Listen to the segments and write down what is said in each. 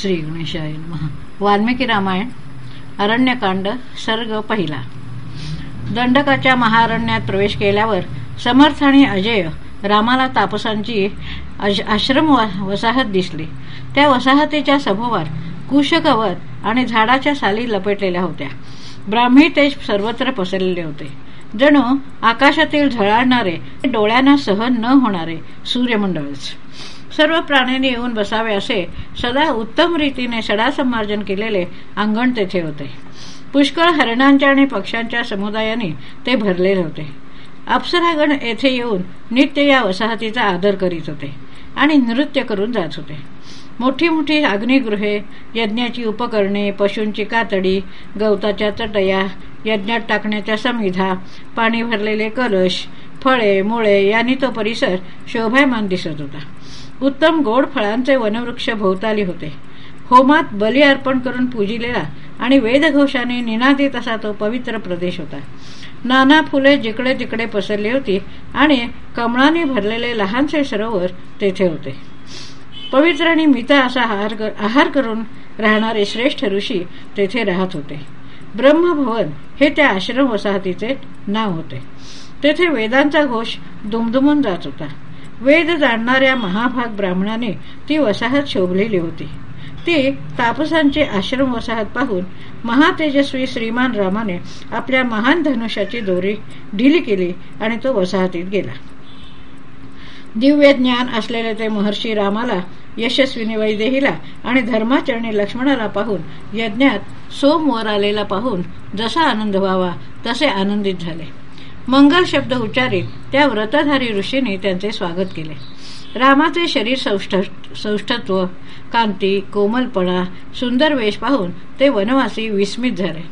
श्री गणेशाय वाल्मिकी रामायण अरण्यकांड सर्ग पहिला. दंडकाच्या महारण्यात प्रवेश केल्यावर समर्थ आणि अजय रामाला तापसांची आश्रम वसाहत दिसली. त्या वसाहतीच्या सभोवार कुशकवत आणि झाडाच्या साली लपेटलेल्या होत्या. ब्राह्मी तेज सर्वत्र पसरलेले होते. जणू आकाशातील झळाळणारे डोळ्यांना सहन न होणारे सूर्यमंडळच. सर्व प्राण्यांनी येऊन बसावे असे सदा उत्तम रीतीने सडा संमार्जन केलेले अंगण तेथे होते. पुष्कळ हरणांच्या आणि पक्ष्यांच्या समुदायाने ते भरलेले होते अप्सरागण येथे येऊन नित्य या वसाहतीचा आदर करीत होते आणि नृत्य करून जात होते. मोठी मोठी अग्निगृहे यज्ञाची उपकरणे पशूंची कातडी गवताच्या चटया यज्ञात टाकण्याच्या समिधा पाणी भरलेले कलश फळे मुळे यांनी तो परिसर शोभायमान दिसत होता. उत्तम गोड फळांचे वनवृक्ष भोवताली होते. होमात बली अर्पण करून पूजिलेला आणि वेदघोषाने निनादित असा तो पवित्र प्रदेश होता. नाना फुले जिकडे तिकडे पसरली होती आणि कमळाने भरलेले लहानसे सरोवर तेथे होते. पवित्र आणि मिता असा आहार आहार करून राहणारे श्रेष्ठ ऋषी तेथे राहत होते. ब्रह्मभवन हे त्या आश्रम वसाहतीचे नाव होते. तेथे वेदांचा घोष दुमदुमून जात होता. वेद जाणणाऱ्या महाभाग ब्राह्मणाने ती वसाहत शोभलेली होती. ती तापसांचे आश्रम वसाहत पाहून महातेजस्वी श्रीमान रामाने आपल्या महान धनुष्याची दोरी ढिली केली आणि तो वसाहतीत गेला. दिव्य ज्ञान असलेले ते महर्षी रामाला यशस्विनी वैदेहीला आणि धर्माचरणी लक्ष्मणाला पाहून यज्ञात सोमवर आलेला पाहून जसा आनंद व्हावा तसे आनंदित झाले. मंगल शब्द उच्चारित त्या व्रतधारी ऋषीने त्यांचे स्वागत केले. रामाचे शरीर सौष्ठत्व कांती कोमलपणा सुंदर वेश पाहून ते वनवासी विस्मित झाले.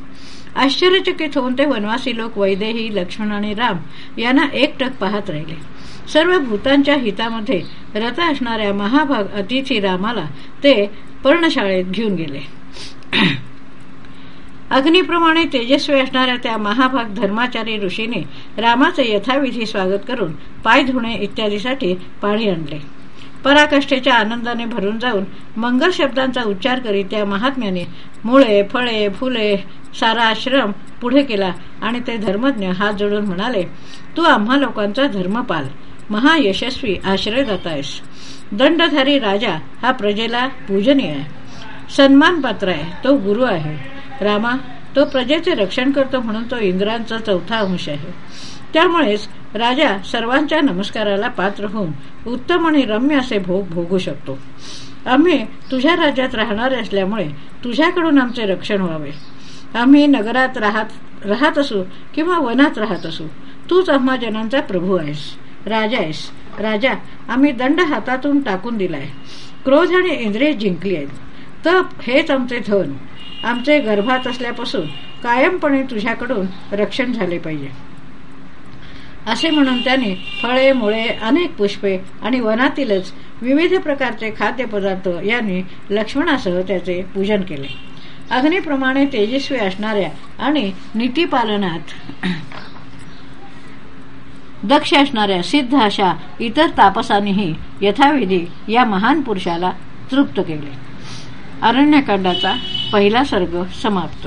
आश्चर्यचकित होऊन ते वनवासी लोक वैदेही लक्ष्मण आणि राम यांना एकटक पाहत राहिले. सर्व भूतांच्या हितामध्ये रथ असणाऱ्या महाभाग अतिथी रामाला ते पर्णशाळेत घेऊन गेले. अग्निप्रमाणे तेजस्वी असणाऱ्या त्या महाभाग धर्माचारी ऋषीने रामाचे यथाविधी स्वागत करून पाय धुणे इत्यादीसाठी पाणी आणले. पराकष्टेच्या आनंदाने भरून जाऊन मंगल शब्दांचा उच्चार करीत त्या महात्म्याने मुळे फळे फुले सारा आश्रम पुढे केला आणि ते धर्मज्ञ हात जोडून म्हणाले तू आम्हा लोकांचा धर्मपाल महायशस्वी आश्रयदाता आहेस दंडधारी राजा हा प्रजेला पूजनीय आहे. सन्मान पात्र आहे तो गुरु आहे. रामा तो प्रजेचे रक्षण करतो म्हणून तो इंद्रांचा चौथा अंश आहे. त्यामुळेच राजा सर्वांच्या नमस्काराला पात्र होऊन उत्तम आणि रम्य असे भोग भोगू शकतो. आम्ही तुझ्या राज्यात राहणारे असल्यामुळे तुझ्याकडून आमचे रक्षण व्हावे. आम्ही नगरात राहत राहत असू किंवा वनात राहत असू तूच आम्हा जनांचा प्रभू आहेस राजा आहेस. राजा आम्ही दंड हातातून टाकून दिलाय. क्रोध आणि इंद्रिय जिंकली आहेत. तप हेच आमचे धन. आमचे गर्भात असल्यापासून कायमपणे तुझ्याकडून रक्षण झाले पाहिजे. असे म्हणून त्याने फळे मुळे अनेक पुष्पे आणि वनातीलच विविध प्रकारचे खाद्यपदार्थ यांनी लक्ष्मणासह त्याचे पूजन केले. अग्निप्रमाणे तेजस्वी असणाऱ्या आणि नीतीपालनात दक्ष असणाऱ्या सिद्ध अशा इतर तापसांनीही यथाविधी या महान पुरुषाला तृप्त केले. अरण्यकांडाचा पहिला सर्ग समाप्त.